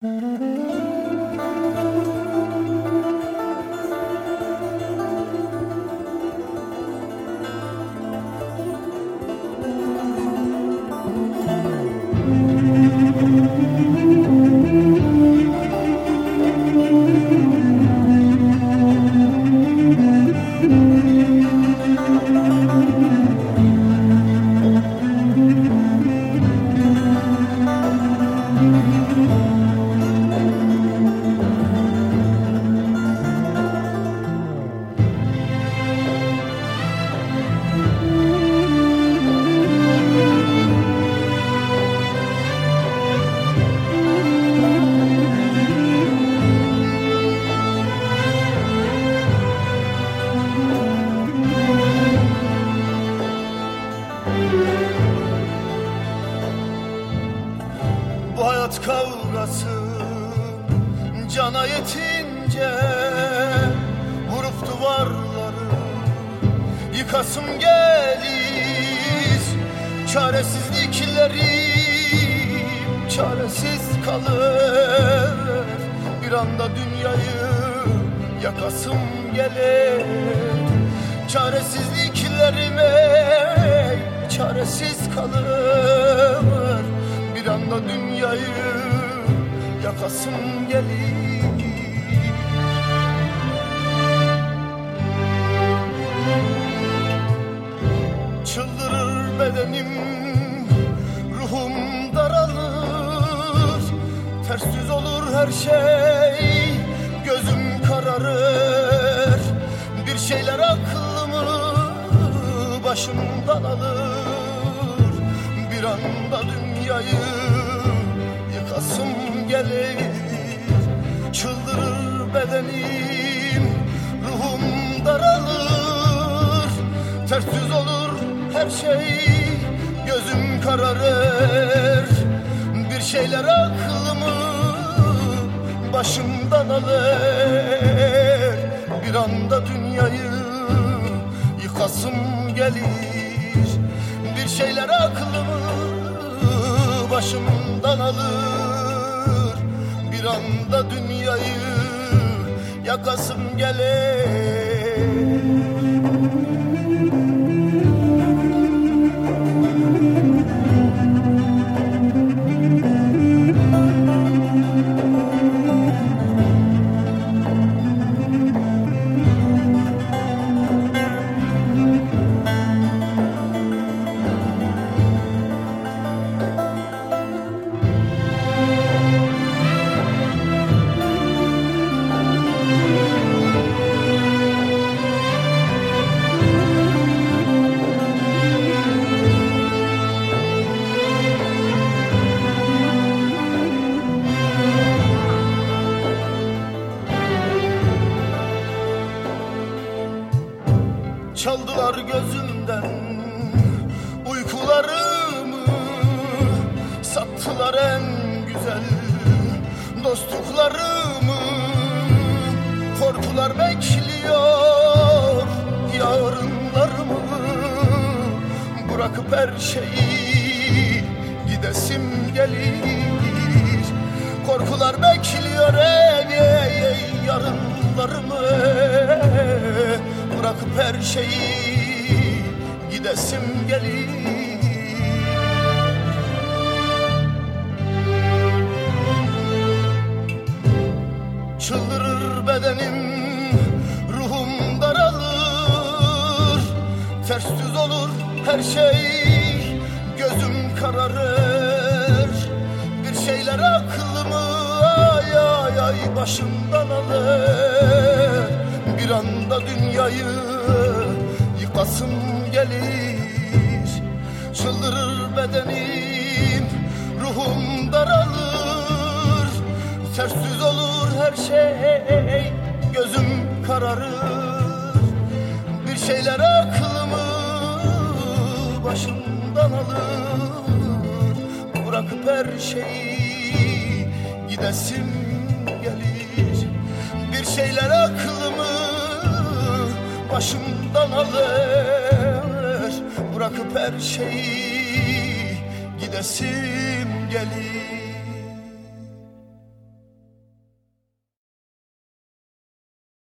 Música Bu hayat kavgası cana yetince Vurup duvarları yıkasım gelir Çaresizliklerim çaresiz kalır. Bir anda dünyayı yakasım gelir. Çaresizliklerime çaresiz kalır Bir anda dünyayı yakasım gelir. Çıldırır bedenim Ruhum daralır. Ters düz olur her şey Gözüm kararır. Bir şeyler aklımı Başımdan alır. Bir anda dünyayı Yıkasım gelir Çıldırır bedenim Ruhum daralır. Ters düz olur her şey Gözüm kararır. Bir şeyler aklımı Başımdan alır. Bir anda dünyayı Yıkasım gelir. Bir şeyler aklımı Başımdan alır. Bir anda dünyayı Yakasım gelir Çaldılar gözümden. Uykularımı Sattılar en güzel dostluklarımı. Korkular bekliyor yarınlarımı. Bırakıp her şeyi gidesim gelir. Korkular bekliyor ey ey ey yarınlarımı her şeyi gidesim gelir. Çıldırır bedenim Ruhum daralır. Ters düz olur her şey Gözüm kararır. Bir şeyler aklımı Ay ay ay başımdan alır Bir anda dünyayı Yıkasım gelir. Çıldırır bedenim Ruhum daralır. Ters düz olur her şey Gözüm kararır. Bir şeyler aklımı Başımdan alır. Bırakıp her şeyi Gidesim gelir. Bir şeyler aklımı Başımdan alır. Bırakıp her şeyi Gidesim gelir